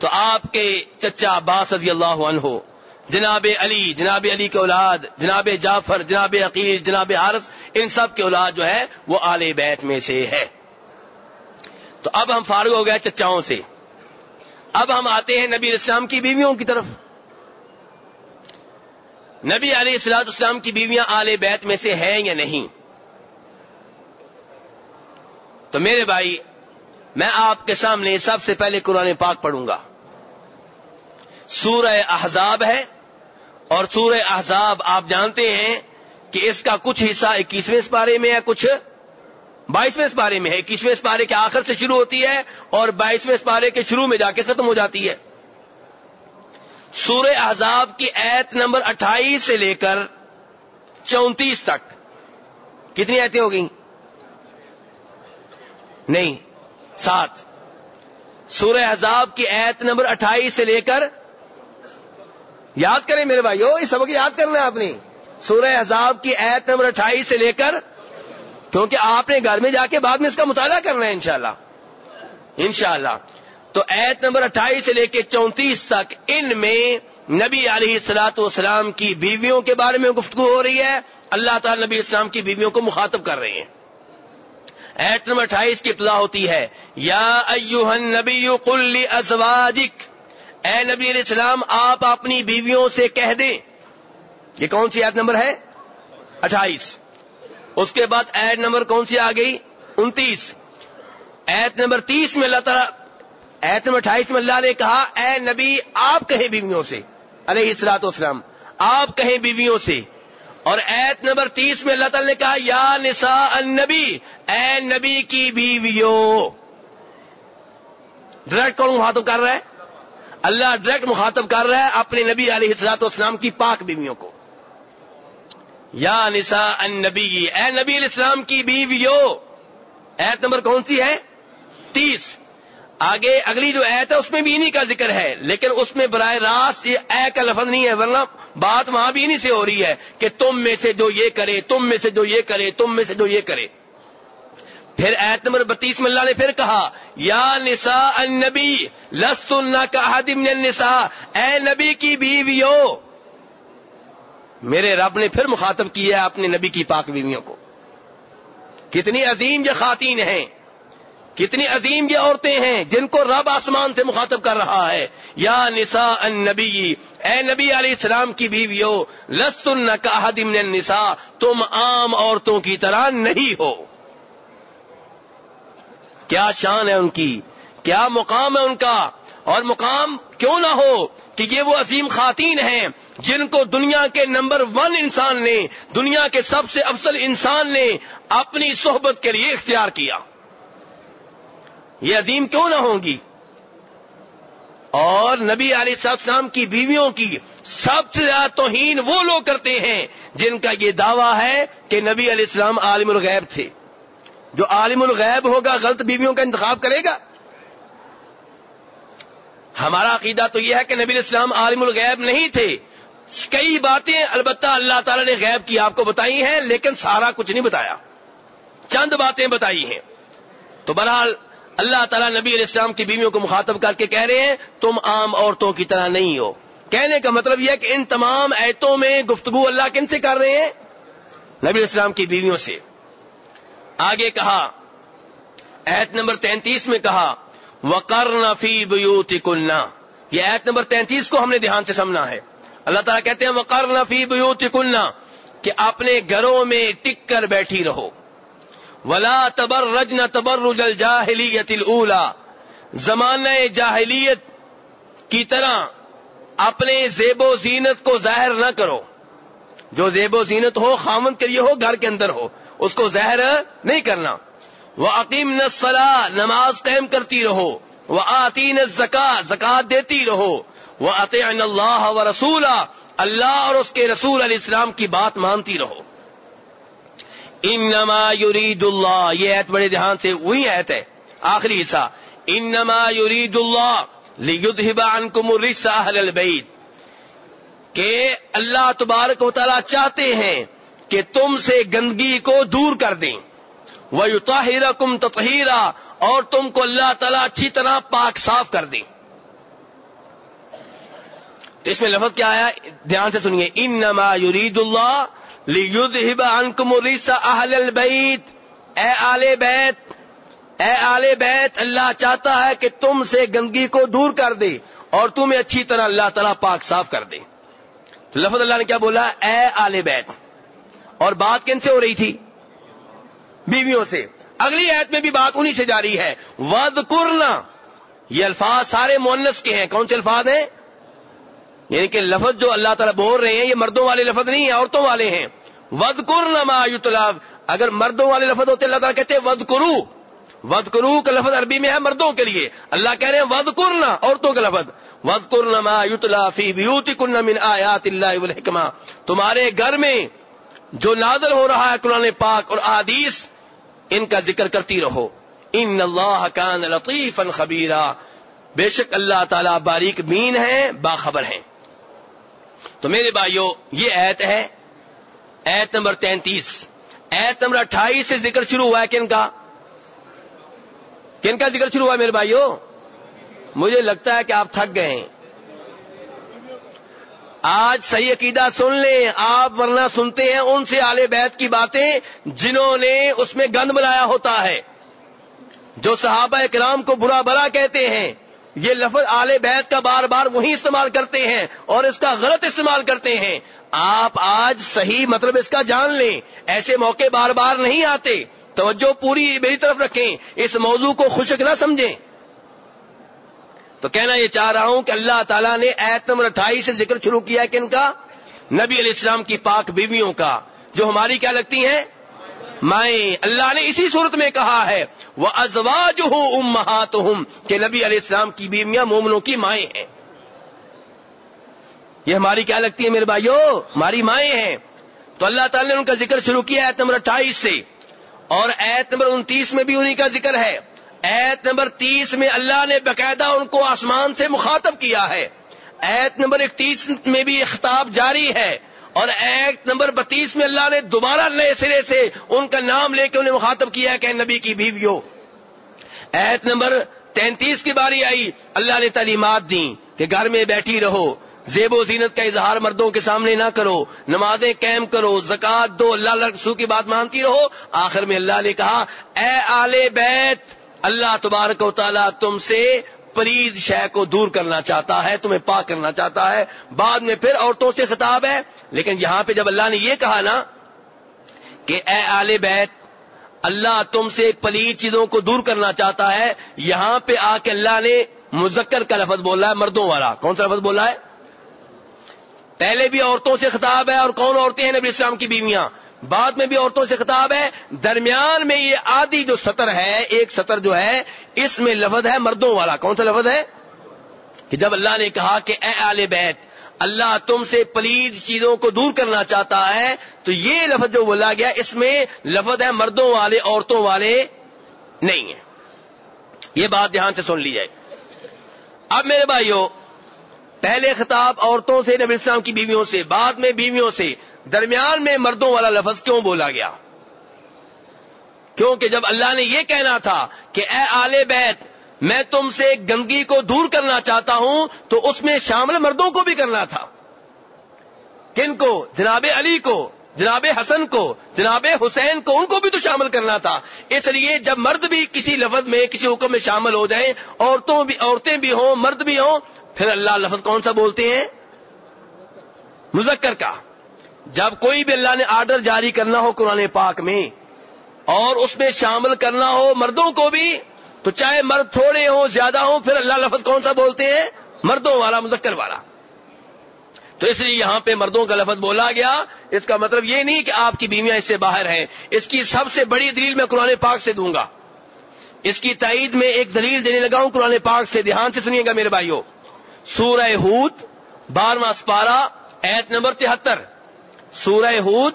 تو آپ کے چچا عباس رضی اللہ عنہ، جناب علی جناب علی کے اولاد، جناب جعفر، جناب عقیل، جناب حارث، ان سب کے اولاد جو ہے وہ آل بیت میں سے ہے۔ تو اب ہم فارغ ہو گئے چچاؤں سے۔ اب ہم آتے ہیں نبی اسلام کی بیویوں کی طرف۔ نبی علیہ السلاط اسلام کی بیویاں آل بیت میں سے ہیں یا نہیں؟ تو میرے بھائی، میں آپ کے سامنے سب سے پہلے قرآن پاک پڑھوں گا۔ سورہ احزاب ہے اور سورہ احزاب آپ جانتے ہیں کہ اس کا کچھ حصہ اکیسویں پارے میں ہے، کچھ بائیسویں پارے میں ہے۔ اکیسویں پارے کے آخر سے شروع ہوتی ہے اور بائیسویں پارے کے شروع میں جا کے ختم ہو جاتی ہے۔ سورہ احزاب کی ایت نمبر اٹھائیس سے لے کر چونتیس تک۔ کتنی ایتیں ہو گئی نہیں، سات۔ سورہ احزاب کی ایت نمبر اٹھائیس سے لے کر یاد کریں میرے بھائی یہ سبق یاد کرنا ہے آپ نے۔ سورہ احزاب کی ایت نمبر اٹھائیس سے لے کر، کیونکہ آپ نے گھر میں جا کے بعد میں اس کا مطالعہ کرنا ہے انشاءاللہ۔ انشاءاللہ۔ تو ایت نمبر اٹھائیس سے لے کے چونتیس تک، ان میں نبی علیہ السلاط والسلام کی بیویوں کے بارے میں گفتگو ہو رہی ہے۔ اللہ تعالی نبی اسلام کی بیویوں کو مخاطب کر رہے ہیں۔ ایت نمبر اٹھائیس کی اطلاع ہوتی ہے، یا نبی قل ازواجک اے نبی علیہ السلام، آپ اپنی بیویوں سے کہہ دیں۔ یہ کون سی ایت نمبر ہے؟ اٹھائیس۔ اس کے بعد ایت نمبر کون سی آ گئی؟ انتیس۔ ایت نمبر تیس میں اللہ تعالیٰ ایت نمبر اٹھائیس میں اللہ نے کہا، اے نبی، آپ کہیں بیویوں سے۔ علیہ السلاط اسلام آپ کہیں بیویوں سے۔ اور ایت نمبر تیس میں اللہ تعالی نے کہا، یا نساء النبی، اے نبی کی بیویوں۔ ڈائریکٹ کون مخاطب کر رہا ہے؟ اللہ ڈائریکٹ مخاطب کر رہا ہے اپنے نبی علیہ السلاط اسلام کی پاک بیویوں کو۔ یا نساء النبی، اے نبی علیہ السلام کی بیویوں، ایت نمبر کون سی ہے؟ تیس۔ آگے اگلی جو ایت ہے، اس میں بھی انہیں کا ذکر ہے، لیکن اس میں براہ راست یہ اے کا لفظ نہیں ہے، ورنہ بات وہاں بھی انہیں سے ہو رہی ہے کہ تم میں سے جو یہ کرے، تم میں سے جو یہ کرے، تم میں سے جو یہ کرے۔ پھر ایت نمبر بتیس میں اللہ نے پھر کہا، یا نساء النبی لست کا من النساء۔ اے نبی کی بیویوں، میرے رب نے پھر مخاطب کیا ہے اپنے نبی کی پاک بیویوں کو۔ کتنی عظیم یہ خواتین ہیں، کتنی عظیم یہ عورتیں ہیں جن کو رب آسمان سے مخاطب کر رہا ہے۔ یا نساء النبی، اے نبی علیہ السلام کی بیویو لست من النساء۔ تم عام عورتوں کی طرح نہیں ہو۔ کیا شان ہے ان کی؟ کیا مقام ہے ان کا؟ اور مقام کیوں نہ ہو کہ یہ وہ عظیم خواتین ہیں جن کو دنیا کے نمبر ون انسان نے، دنیا کے سب سے افضل انسان نے اپنی صحبت کے لیے اختیار کیا۔ یہ عظیم کیوں نہ ہوں گی؟ اور نبی علیہ السلام کی بیویوں کی سب سے زیادہ توہین وہ لوگ کرتے ہیں جن کا یہ دعویٰ ہے کہ نبی علیہ السلام عالم الغیب تھے۔ جو عالم الغیب ہوگا، غلط بیویوں کا انتخاب کرے گا۔ ہمارا عقیدہ تو یہ ہے کہ نبی السلام عالم الغیب نہیں تھے۔ کئی باتیں البتہ اللہ تعالی نے غیب کی آپ کو بتائی ہیں، لیکن سارا کچھ نہیں بتایا۔ چند باتیں بتائی ہیں۔ تو بہرحال، اللہ تعالیٰ نبی علیہ السلام کی بیویوں کو مخاطب کر کے کہہ رہے ہیں، تم عام عورتوں کی طرح نہیں ہو۔ کہنے کا مطلب یہ کہ ان تمام ایتوں میں گفتگو اللہ کن سے کر رہے ہیں؟ نبی علیہ السلام کی بیویوں سے۔ آگے کہا، ایت نمبر تینتیس میں کہا وکر نفی بیوتی کننا یہ ایت نمبر تینتیس کو ہم نے دھیان سے سمنا ہے۔ اللہ تعالیٰ کہتے ہیں وکر نفی بیوتی کننا کہ اپنے گھروں میں ٹک کر بیٹھی رہو۔ ولا تبر رج نہ تبر الجاہلیت الا زمانہ جاہلیت کی طرح اپنے زیب و زینت کو ظاہر نہ کرو۔ جو زیب و زینت ہو خامن کے لیے ہو، گھر کے اندر ہو، اس کو ظاہر نہیں کرنا۔ وہ عقیم نسلا نماز قائم کرتی رہو۔ وہ آتین زکا زکات دیتی رہو۔ وہ عطی اللہ و رسول اللہ اور اس کے رسول علیہ السلام کی بات مانتی رہو۔ انما یرید اللہ، یہ ایت بڑے دھیان سے وہی ایت ہے۔ آخری حصہ، انما یرید اللہ لیدھب عنکم الرس اہل البیت۔ کہ اللہ تبارک و تعالی چاہتے ہیں کہ تم سے گندگی کو دور کر دیں۔ وہ یوتاہرا کم اور تم کو اللہ تعالیٰ اچھی طرح پاک صاف کر دیں۔ تو اس میں لفظ کیا آیا؟ دھیان سے سنیے۔ ان نما یرید اللہ اہل البیت اے آل بیت، اے آل بیت، اللہ چاہتا ہے کہ تم سے گندگی کو دور کر دے اور تمہیں اچھی طرح اللہ تعالیٰ پاک صاف کر دے۔ لفظ اللہ نے کیا بولا؟ اے آل بیت۔ اور بات کن سے ہو رہی تھی؟ بیویوں سے۔ اگلی ایت میں بھی بات انہی سے جاری ہے۔ ود کرنا یہ الفاظ سارے مونس کے ہیں۔ کون سے الفاظ ہیں؟ یعنی کہ لفظ جو اللہ تعالیٰ بول رہے ہیں، یہ مردوں والے لفظ نہیں ہیں، عورتوں والے ہیں۔ ود کرنا اگر مردوں والے لفظ ہوتے، اللہ تعالیٰ کہتے ود کرو ود کرو کا لفظ عربی میں ہے مردوں کے لیے۔ اللہ کہہ رہے ہیں ود کرنا عورتوں کا لفظ۔ ود کرنا فی بیوتی من آیات اللہ الحکمہ تمہارے گھر میں جو نادر ہو رہا ہے قرآن پاک اور آدیس ان کا ذکر کرتی رہو۔ ان اللہ کان لطیفا خبیرہ بے شک اللہ تعالیٰ باریک بین ہے، باخبر ہیں۔ تو میرے بھائیوں یہ ایت ہے۔ ایت نمبر تینتیس۔ ایت نمبر اٹھائیس سے ذکر شروع ہوا ہے کن کا؟ کن کا ذکر شروع ہوا میرے بھائیوں؟ مجھے لگتا ہے کہ آپ تھک گئے ہیں۔ آج صحیح عقیدہ سن لیں، آپ ورنہ سنتے ہیں ان سے آلے بیت کی باتیں جنہوں نے اس میں گند بنایا ہوتا ہے۔ جو صحابہ کرام کو برا برا کہتے ہیں، یہ لفظ آل بیت کا بار بار وہی استعمال کرتے ہیں اور اس کا غلط استعمال کرتے ہیں۔ آپ آج صحیح مطلب اس کا جان لیں، ایسے موقع بار بار نہیں آتے۔ توجہ پوری میری طرف رکھیں، اس موضوع کو خوشک نہ سمجھیں۔ تو کہنا یہ چاہ رہا ہوں کہ اللہ تعالیٰ نے ایت نمبر اٹھائیس سے ذکر شروع کیا کہ ان کا؟ نبی علیہ السلام کی پاک بیویوں کا، جو ہماری کیا لگتی ہیں؟ مائیں۔ اللہ نے اسی صورت میں کہا ہے وہ ازواج ہو کہ نبی علیہ السلام کی بیویاں مومنوں کی مائیں ہیں۔ یہ ہماری کیا لگتی ہے میرے بھائیو؟ ہماری مائیں ہیں۔ تو اللہ تعالی نے ان کا ذکر شروع کیا ایت نمبر اٹھائیس سے۔ اور ایت نمبر انتیس میں بھی انہی کا ذکر ہے۔ ایت نمبر تیس میں اللہ نے باقاعدہ ان کو آسمان سے مخاطب کیا ہے۔ ایت نمبر اکتیس میں بھی اختاب جاری ہے۔ اور ایک نمبر بتیس میں اللہ نے دوبارہ نئے سرے سے ان کا نام لے کے انہیں مخاطب کیا کہ نبی کی بیویوں۔ ایت نمبر تینتیس کی باری آئی، اللہ نے تعلیمات دی کہ گھر میں بیٹھی رہو۔ زیب و زینت کا اظہار مردوں کے سامنے نہ کرو۔ نمازیں قائم کرو زکات دو، اللہ رسو کی بات مانتی رہو۔ آخر میں اللہ نے کہا، اے آل بیت، اللہ تبارک و تعالیٰ تم سے پرید شہ کو دور کرنا چاہتا ہے، تمہیں پاک کرنا چاہتا ہے۔ بعد میں پھر عورتوں سے خطاب ہے۔ لیکن یہاں پہ جب اللہ نے یہ کہا نا کہ اے آل بیت، اللہ تم سے پلید چیزوں کو دور کرنا چاہتا ہے، یہاں پہ آ کے اللہ نے مذکر کا لفظ بولا ہے، مردوں والا۔ کون سا لفظ بولا ہے؟ پہلے بھی عورتوں سے خطاب ہے اور کون عورتیں ہیں نبی اسلام کی بیویاں؟ بعد میں بھی عورتوں سے خطاب ہے۔ درمیان میں یہ آدھی جو سطر ہے، ایک سطر جو ہے، اس میں لفظ ہے مردوں والا۔ کون سا لفظ ہے؟ کہ جب اللہ نے کہا کہ اے آل بیت، اللہ تم سے پلید چیزوں کو دور کرنا چاہتا ہے، تو یہ لفظ جو بولا گیا، اس میں لفظ ہے مردوں والے، عورتوں والے نہیں ہے۔ یہ بات دھیان سے سن لی جائے۔ اب میرے بھائیوں پہلے خطاب عورتوں سے نبی اسلام کی بیویوں سے، بعد میں بیویوں سے، درمیان میں مردوں والا لفظ کیوں بولا گیا؟ کیونکہ جب اللہ نے یہ کہنا تھا کہ اے آل بیت، میں تم سے گندگی کو دور کرنا چاہتا ہوں، تو اس میں شامل مردوں کو بھی کرنا تھا۔ کن کو؟ جناب علی کو۔ جناب حسن کو، جناب حسین کو، ان کو بھی تو شامل کرنا تھا۔ اس لیے جب مرد بھی کسی لفظ میں، کسی حکم میں شامل ہو جائیں، عورتوں بھی، عورتیں بھی ہوں، مرد بھی ہوں، پھر اللہ لفظ کون سا بولتے ہیں؟ مذکر کا۔ جب کوئی بھی اللہ نے آرڈر جاری کرنا ہو قرآن پاک میں، اور اس میں شامل کرنا ہو مردوں کو بھی، تو چاہے مرد تھوڑے ہوں، زیادہ ہوں، پھر اللہ لفظ کون سا بولتے ہیں؟ مردوں والا، مذکر والا۔ تو اس لیے یہاں پہ مردوں کا لفظ بولا گیا۔ اس کا مطلب یہ نہیں کہ آپ کی بیویاں اس سے باہر ہیں۔ اس کی سب سے بڑی دلیل میں قرآن پاک سے دوں گا۔ اس کی تائید میں ایک دلیل دینے لگا ہوں، قرآن پاک سے دھیان سے سنیے گا میرے بھائیوں سورہ ہود، بارہواں سپارہ، ایت نمبر تہتر۔ سورہ ہود،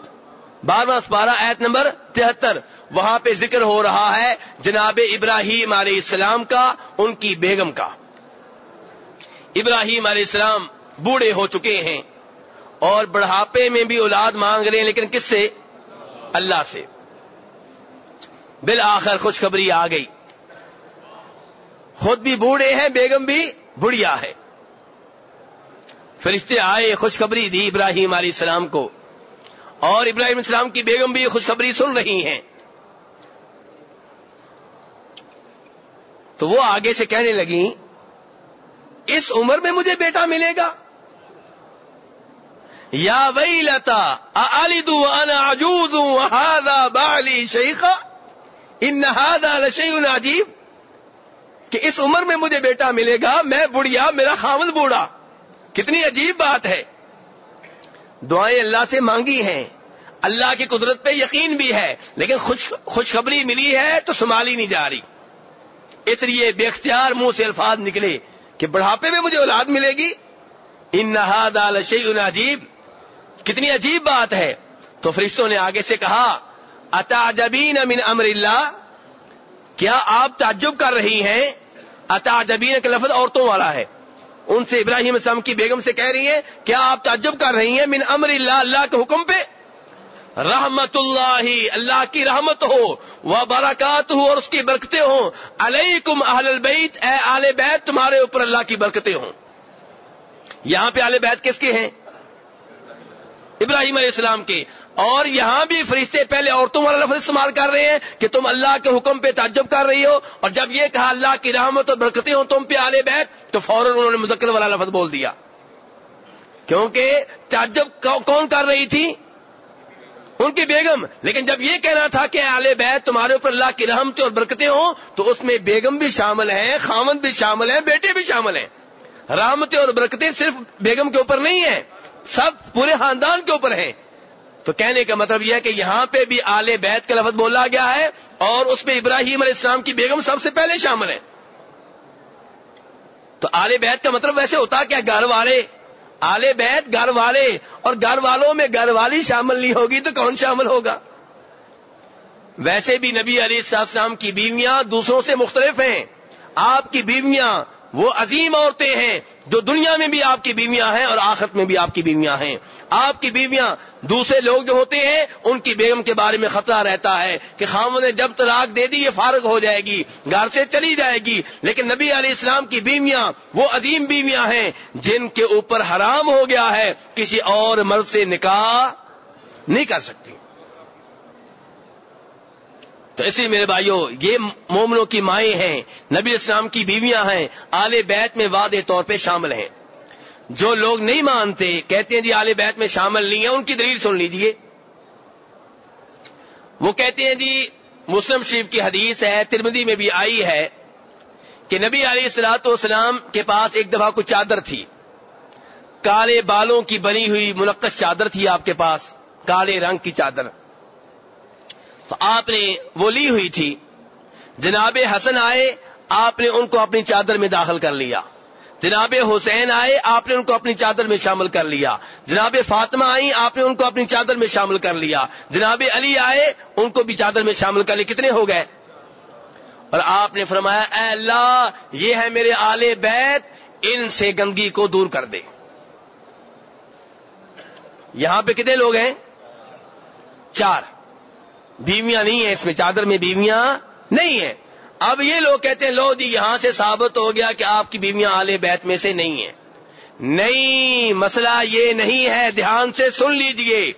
بارہواں سپارہ، ایت نمبر تہتر۔ وہاں پہ ذکر ہو رہا ہے جناب ابراہیم علیہ السلام کا، ان کی بیگم کا۔ ابراہیم علیہ السلام بوڑھے ہو چکے ہیں اور بڑھاپے میں بھی اولاد مانگ رہے ہیں، لیکن کس سے؟ اللہ سے۔ بالآخر خوشخبری آ گئی۔ خود بھی بوڑھے ہیں، بیگم بھی بڑھیا ہے۔ فرشتے آئے، خوشخبری دی ابراہیم علیہ السلام کو۔ اور ابراہیم السلام کی بیگم بھی خوشخبری سن رہی ہیں۔ تو وہ آگے سے کہنے لگی اس عمر میں مجھے بیٹا ملے گا؟ یا وئی لتا بالی شیخا، ان عجیب، کہ اس عمر میں مجھے بیٹا ملے گا، میں بڑھیا، میرا خامد بوڑھا. کتنی عجیب بات ہے. دعائیں اللہ سے مانگی ہیں. اللہ کی قدرت پہ یقین بھی ہے، لیکن خوش، خوشخبری ملی ہے تو سنبھالی نہیں جا رہی. اس لیے بے اختیار منہ سے الفاظ نکلے کہ بڑھاپے میں مجھے اولاد ملے گی. ان نہاد عجیب کتنی عجیب بات ہے۔ تو فرشتوں نے آگے سے کہا اتاجبین من امر اللہ کیا آپ تعجب کر رہی ہیں؟ اتاجبین کا لفظ عورتوں والا ہے۔ ان سے ابراہیم السلام کی بیگم سے کہہ رہی ہیں، کیا آپ تعجب کر رہی ہیں؟ من امر اللہ اللہ کے حکم پہ۔ رحمت اللہ اللہ کی رحمت ہو وہ برکات ہو اور اس کی برکتیں ہوں۔ علیکم اہل البیت، اے آل بیت، تمہارے اوپر اللہ کی برکتیں ہوں۔ یہاں پہ آل بیت کس کے ہیں؟ ابراہیم علیہ السلام کے۔ اور یہاں بھی فرشتے پہلے عورتوں والا لفظ استعمال کر رہے ہیں کہ تم اللہ کے حکم پہ تعجب کر رہی ہو، اور جب یہ کہا اللہ کی رحمت اور برکتیں ہوں تم پہ آلے بیت، تو فوراً انہوں نے مذکر والا لفظ بول دیا۔ کیونکہ تعجب کون کر رہی تھی؟ ان کی بیگم۔ لیکن جب یہ کہنا تھا کہ آلے بیت، تمہارے اوپر اللہ کی رحمتیں اور برکتیں ہوں، تو اس میں بیگم بھی شامل ہیں خامد بھی شامل ہیں، بیٹے بھی شامل ہیں۔ رحمتیں اور برکتیں صرف بیگم کے اوپر نہیں ہیں۔ سب پورے خاندان کے اوپر ہیں۔ تو کہنے کا مطلب یہ ہے کہ یہاں پہ بھی آل بیت کا لفظ بولا گیا ہے اور اس میں ابراہیم علیہ السلام کی بیگم سب سے پہلے شامل ہے تو آل بیت کا مطلب ویسے ہوتا کیا گھر والے؟ آل بیت گھر والے اور گھر والوں میں گھر والی شامل نہیں ہوگی تو کون شامل ہوگا؟ ویسے بھی نبی علیہ السلام کی بیویاں دوسروں سے مختلف ہیں۔ آپ کی بیویاں وہ عظیم عورتیں ہیں جو دنیا میں بھی آپ کی بیویاں ہیں اور آخرت میں بھی آپ کی بیویاں ہیں۔ آپ کی بیویاں دوسرے لوگ جو ہوتے ہیں، ان کی بیگم کے بارے میں خطرہ رہتا ہے کہ خاموں نے جب طلاق دے دی، یہ فارغ ہو جائے گی، گھر سے چلی جائے گی۔ لیکن نبی علیہ السلام کی بیویاں وہ عظیم بیویاں ہیں جن کے اوپر حرام ہو گیا ہے، کسی اور مرد سے نکاح نہیں کر سکتی۔ تو اسی میرے بھائیوں یہ مومنوں کی مائیں ہیں، نبی اسلام کی بیویاں ہیں، آل بیت میں وعدے طور پہ شامل ہیں۔ جو لوگ نہیں مانتے، کہتے ہیں جی آل بیت میں شامل نہیں ہیں، ان کی دلیل سن لیجیے۔ وہ کہتے ہیں جی مسلم شریف کی حدیث ہے ترمدی میں بھی آئی ہے کہ نبی علیہ السلاط والسلام کے پاس ایک دفعہ کوئی چادر تھی۔ کالے بالوں کی بنی ہوئی منقش چادر تھی آپ کے پاس، کالے رنگ کی چادر۔ تو آپ نے وہ لی ہوئی تھی۔ جناب حسن آئے، آپ نے ان کو اپنی چادر میں داخل کر لیا۔ جناب حسین آئے، آپ نے ان کو اپنی چادر میں شامل کر لیا۔ جناب فاطمہ آئی آپ نے ان کو اپنی چادر میں شامل کر لیا۔ جناب علی آئے، ان کو بھی چادر میں شامل کر لیا۔ کتنے ہو گئے؟ اور آپ نے فرمایا، اے اللہ، یہ ہے میرے آل بیت، ان سے گندگی کو دور کر دے۔ یہاں پہ کتنے لوگ ہیں؟ چار۔ بیویاں نہیں ہیں اس میں، چادر میں بیویاں نہیں ہیں۔ اب یہ لوگ کہتے ہیں، لو جی یہاں سے ثابت ہو گیا کہ آپ کی بیویاں آلے بیت میں سے نہیں ہیں۔ نہیں، مسئلہ یہ نہیں ہے، دھیان سے سن لیجیے۔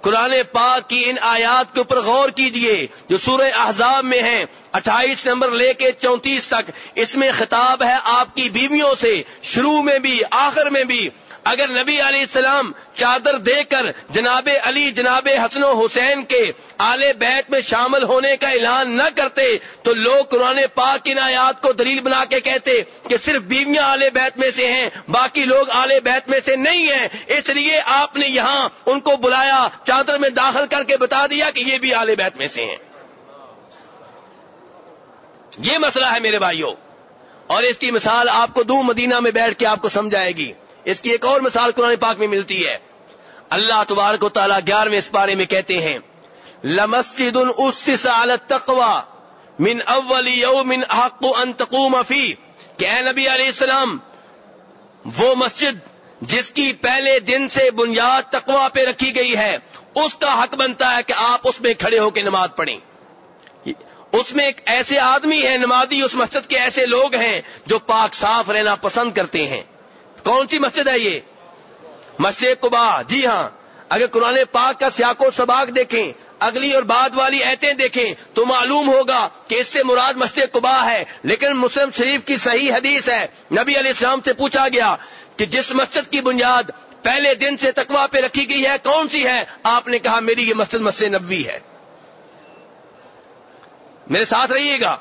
قرآن پاک کی ان آیات کے اوپر غور کیجیے، جو سورہ احزاب میں ہیں، اٹھائیس نمبر لے کے چونتیس تک۔ اس میں خطاب ہے آپ کی بیویوں سے، شروع میں بھی، آخر میں بھی۔ اگر نبی علیہ السلام چادر دے کر جناب علی، جناب حسن و حسین کے آل بیت میں شامل ہونے کا اعلان نہ کرتے، تو لوگ قرآن پاک ان آیات کو دلیل بنا کے کہتے کہ صرف بیویاں آل بیت میں سے ہیں، باقی لوگ آل بیت میں سے نہیں ہیں۔ اس لیے آپ نے یہاں ان کو بلایا، چادر میں داخل کر کے بتا دیا کہ یہ بھی آل بیت میں سے ہیں۔ یہ مسئلہ ہے میرے بھائیوں، اور اس کی مثال آپ کو دو مدینہ میں بیٹھ کے آپ کو سمجھائے گی۔ اس کی ایک اور مثال قرآن پاک میں ملتی ہے۔ اللہ تبارک و تعالیٰ گیارہویں اس بارے میں کہتے ہیں لمسجد تقوا من اول یوم حق ان تقوم فی کہ اے نبی علیہ السلام، وہ مسجد جس کی پہلے دن سے بنیاد تقوا پہ رکھی گئی ہے، اس کا حق بنتا ہے کہ آپ اس میں کھڑے ہو کے نماز پڑھیں۔ اس میں ایک ایسے آدمی ہیں، نمازی اس مسجد کے ایسے لوگ ہیں جو پاک صاف رہنا پسند کرتے ہیں۔ کون سی مسجد ہے یہ؟ مسجد قبا جی ہاں۔ اگر قرآن پاک کا سیاق و سباق دیکھیں، اگلی اور بعد والی ایتیں دیکھیں، تو معلوم ہوگا کہ اس سے مراد مسجد قبا ہے۔ لیکن مسلم شریف کی صحیح حدیث ہے۔ نبی علیہ السلام سے پوچھا گیا کہ جس مسجد کی بنیاد پہلے دن سے تقوا پہ رکھی گئی ہے، کون سی ہے؟ آپ نے کہا، میری یہ مسجد مسجد نبوی ہے۔ میرے ساتھ رہیے گا۔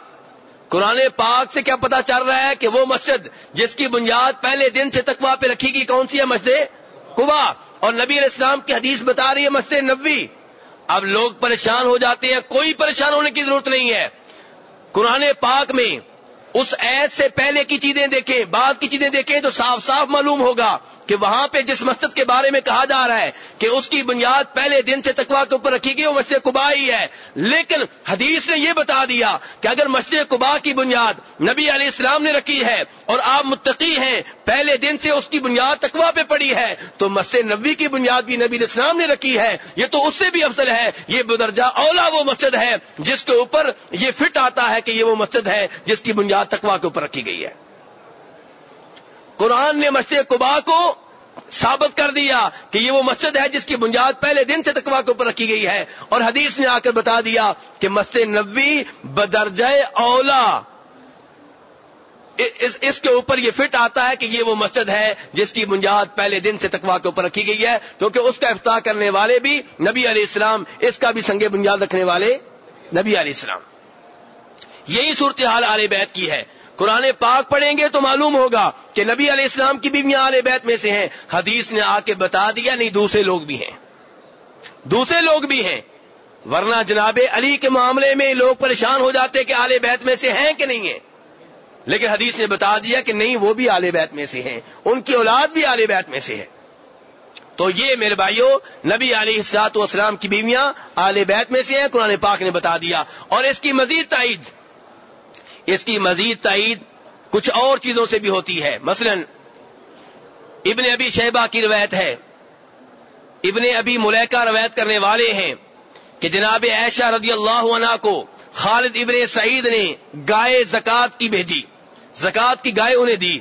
قرآن پاک سے کیا پتا چل رہا ہے کہ وہ مسجد جس کی بنیاد پہلے دن سے تقوا پہ رکھی گئی کون سی ہے؟ مسجد کبا اور نبی علیہ السلام کی حدیث بتا رہی ہے مسجد نبوی۔ اب لوگ پریشان ہو جاتے ہیں، کوئی پریشان ہونے کی ضرورت نہیں ہے۔ قرآن پاک میں اس عید سے پہلے کی چیزیں دیکھیں، بعد کی چیزیں دیکھیں تو صاف صاف معلوم ہوگا۔ کہ وہاں پہ جس مسجد کے بارے میں کہا جا رہا ہے کہ اس کی بنیاد پہلے دن سے تقوا کے اوپر رکھی گئی وہ مسجد قبا ہی ہے۔ لیکن حدیث نے یہ بتا دیا کہ اگر مسجد قبا کی بنیاد نبی علیہ السلام نے رکھی ہے اور آپ متقی ہیں، پہلے دن سے اس کی بنیاد تقوا پہ پڑی ہے، تو مسجد نبی کی بنیاد بھی نبی علیہ السلام نے رکھی ہے۔ یہ تو اس سے بھی افضل ہے، یہ بدرجہ اولا وہ مسجد ہے جس کے اوپر یہ فٹ آتا ہے کہ یہ وہ مسجد ہے جس کی بنیاد تقوا کے اوپر رکھی گئی ہے۔ قرآن نے مسجد قبا کو ثابت کر دیا کہ یہ وہ مسجد ہے جس کی بنیاد پہلے دن سے تقوا کے اوپر رکھی گئی ہے۔ اور حدیث نے آ کر بتا دیا کہ مسجد نبوی بدرج اولا۔ اس کے اوپر یہ فٹ آتا ہے کہ یہ وہ مسجد ہے جس کی بنیاد پہلے دن سے تقوا کے اوپر رکھی گئی ہے، کیونکہ اس کا افتاح کرنے والے بھی نبی علیہ السلام، اس کا بھی سنگ بنیاد رکھنے والے نبی علیہ السلام۔ یہی صورتحال عال بیت کی ہے۔ قرآن پاک پڑھیں گے تو معلوم ہوگا کہ نبی علیہ السلام کی بیویاں آل بیت میں سے ہیں۔ حدیث نے آ کے بتا دیا نہیں، دوسرے لوگ بھی ہیں۔ دوسرے لوگ بھی ہیں۔ ورنہ جناب علی کے معاملے میں لوگ پریشان ہو جاتے کہ آل بیت میں سے ہیں کہ نہیں ہیں۔ لیکن حدیث نے بتا دیا کہ نہیں، وہ بھی آل بیت میں سے ہیں۔ ان کی اولاد بھی آل بیت میں سے ہے۔ تو یہ میرے بھائیوں نبی علی السلاط والسلام کی بیویاں آل بیت میں سے ہیں، قرآن پاک نے بتا دیا۔ اور اس کی مزید تائید اس کی مزید تائید کچھ اور چیزوں سے بھی ہوتی ہے۔ مثلا، ابن ابی شہبہ کی روایت ہے۔ ابن ابی ملیکہ روایت کرنے والے ہیں کہ جناب عائشہ رضی اللہ عنہ کو خالد ابن سعید نے گائے زکات کی بھیجی۔ زکات کی گائے انہیں دی۔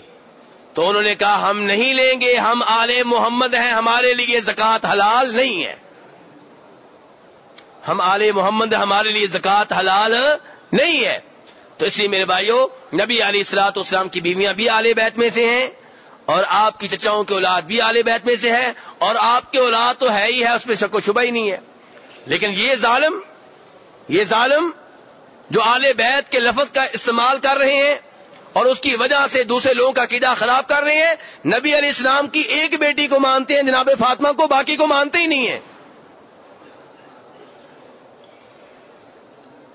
تو انہوں نے کہا، ہم نہیں لیں گے، ہم آل محمد ہیں، ہمارے لیے زکات حلال نہیں ہے۔ ہم آل محمد، ہمارے لیے زکات حلال نہیں ہے۔ تو اس لیے میرے بھائیوں نبی علی اصلاط اسلام کی بیویاں بھی آلے بیت میں سے ہیں اور آپ کی چچاؤں کی اولاد بھی آلے بیت میں سے ہے اور آپ کی اولاد تو ہے ہی ہے، اس میں شک و شبہ ہی نہیں ہے۔ لیکن یہ ظالم یہ ظالم جو آل بیت کے لفظ کا استعمال کر رہے ہیں اور اس کی وجہ سے دوسرے لوگوں کا قیدا خراب کر رہے ہیں، نبی علیہ السلام کی ایک بیٹی کو مانتے ہیں، جناب فاطمہ کو، باقی کو مانتے ہی نہیں ہیں۔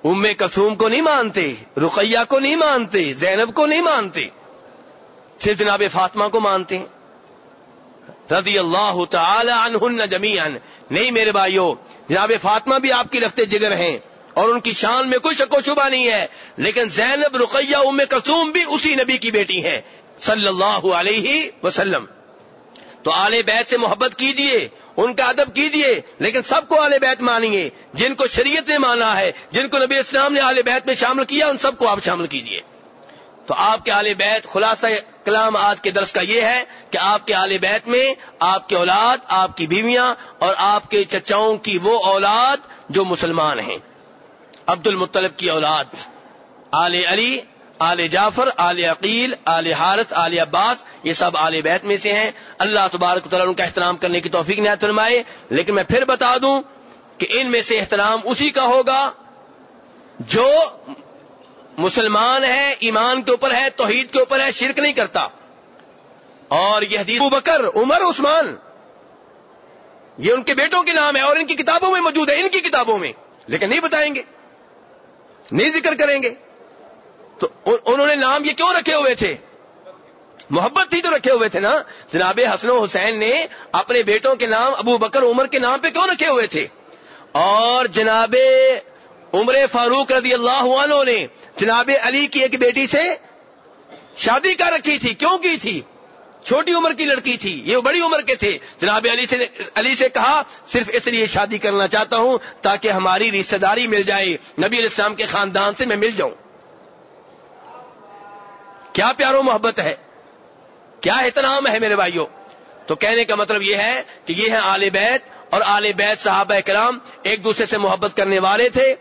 ام کسوم کو نہیں مانتے، رقیہ کو نہیں مانتے، زینب کو نہیں مانتے۔ صرف جناب فاطمہ کو مانتے ہیں۔ رضی اللہ تعالی عنہن جمیعن نہیں میرے بھائیوں جناب فاطمہ بھی آپ کی رفتے جگر ہیں اور ان کی شان میں کوئی شک و شبہ نہیں ہے، لیکن زینب، رقیہ، ام کسوم بھی اسی نبی کی بیٹی ہیں۔ صلی اللہ علیہ وسلم۔ تو آل بیت سے محبت کیجیے ان کا ادب کیجیے لیکن سب کو آل بیت مانیے، جن کو شریعت نے مانا ہے، جن کو نبی اسلام نے آل بیت میں شامل کیا، ان سب کو آپ شامل کیجیے تو آپ کے آل بیت خلاصہ کلام آج کے درس کا یہ ہے کہ آپ کے آل بیت میں آپ کے اولاد، آپ کی بیویاں اور آپ کے چچاؤں کی وہ اولاد جو مسلمان ہیں عبد المطلب کی اولاد، آل علی آل جعفر، آل عقیل، آل حارت آل عباس، یہ سب آل بیت میں سے ہیں۔ اللہ تبارک تعالیٰ ان کا احترام کرنے کی توفیق نہایت فرمائے۔ لیکن میں پھر بتا دوں کہ ان میں سے احترام اسی کا ہوگا جو مسلمان ہے، ایمان کے اوپر ہے، توحید کے اوپر ہے، شرک نہیں کرتا۔ اور یہ حدیث بکر، عمر، عثمان، یہ ان کے بیٹوں کے نام ہے اور ان کی کتابوں میں موجود ہے، ان کی کتابوں میں۔ لیکن نہیں بتائیں گے، نہیں ذکر کریں گے۔ تو انہوں نے نام یہ کیوں رکھے ہوئے تھے؟ محبت تھی تو رکھے ہوئے تھے نا؟ جناب حسن و حسین نے اپنے بیٹوں کے نام، ابو بکر، عمر کے نام پہ کیوں رکھے ہوئے تھے؟ اور جناب عمر فاروق رضی اللہ عنہ نے جناب علی کی ایک بیٹی سے شادی کر رکھی تھی۔ کیوں کی تھی؟ چھوٹی عمر کی لڑکی تھی۔ یہ بڑی عمر کے تھے۔ جناب علی سے علی سے کہا، صرف اس لیے شادی کرنا چاہتا ہوں تاکہ ہماری رشتے داری مل جائے۔ نبی علیہ السلام کے خاندان سے میں مل جاؤں۔ کیا پیارو محبت ہے؟ کیا احترام ہے میرے بھائیوں؟ تو کہنے کا مطلب یہ ہے کہ یہ ہے آل بیت اور آل بیت صحابہ کرام ایک دوسرے سے محبت کرنے والے تھے،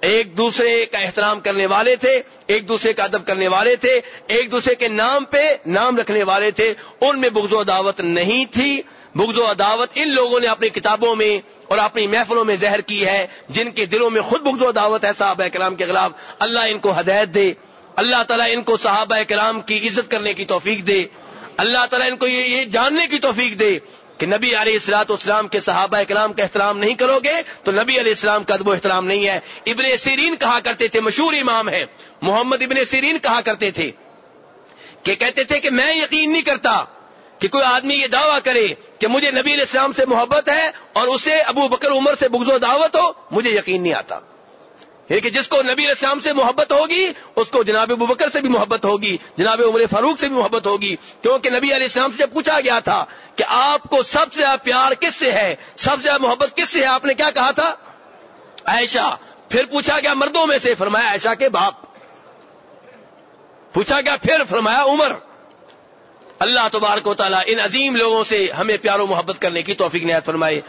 ایک دوسرے کا احترام کرنے والے تھے، ایک دوسرے کا ادب کرنے والے تھے، ایک دوسرے کے نام پہ نام رکھنے والے تھے۔ ان میں بغض و عداوت نہیں تھی۔ بغض و عداوت ان لوگوں نے اپنی کتابوں میں اور اپنی محفلوں میں زہر کی ہے، جن کے دلوں میں خود بغض و عداوت ہے صحابہ کرام کے خلاف۔ اللہ ان کو ہدایت دے۔ اللہ تعالیٰ ان کو صحابہ کرام کی عزت کرنے کی توفیق دے۔ اللہ تعالیٰ ان کو یہ یہ جاننے کی توفیق دے کہ نبی علیہ السلاط اسلام کے صحابہ کلام کا احترام نہیں کرو گے تو نبی علیہ السلام کا ادب و احترام نہیں ہے۔ ابن سیرین کہا کرتے تھے، مشہور امام ہے محمد ابن سیرین کہا کرتے تھے کہ کہتے تھے کہ میں یقین نہیں کرتا کہ کوئی آدمی یہ دعویٰ کرے کہ مجھے نبی علیہ السلام سے محبت ہے اور اسے ابو بکر عمر سے بغض و دعوت ہو، مجھے یقین نہیں آتا۔ یعنی کہ جس کو نبی علیہ السلام سے محبت ہوگی، اس کو جناب بکر سے بھی محبت ہوگی، جناب عمر فاروق سے بھی محبت ہوگی۔ کیونکہ نبی علیہ السلام سے جب پوچھا گیا تھا کہ آپ کو سب سے زیادہ پیار کس سے ہے، سب سے زیادہ محبت کس سے ہے، آپ نے کیا کہا تھا؟ عائشہ۔ پھر پوچھا گیا مردوں میں سے، فرمایا عائشہ کے باپ۔ پوچھا گیا پھر، فرمایا عمر۔ اللہ تبارک و تعالیٰ ان عظیم لوگوں سے ہمیں پیار و محبت کرنے کی توفیق نہایت فرمائے۔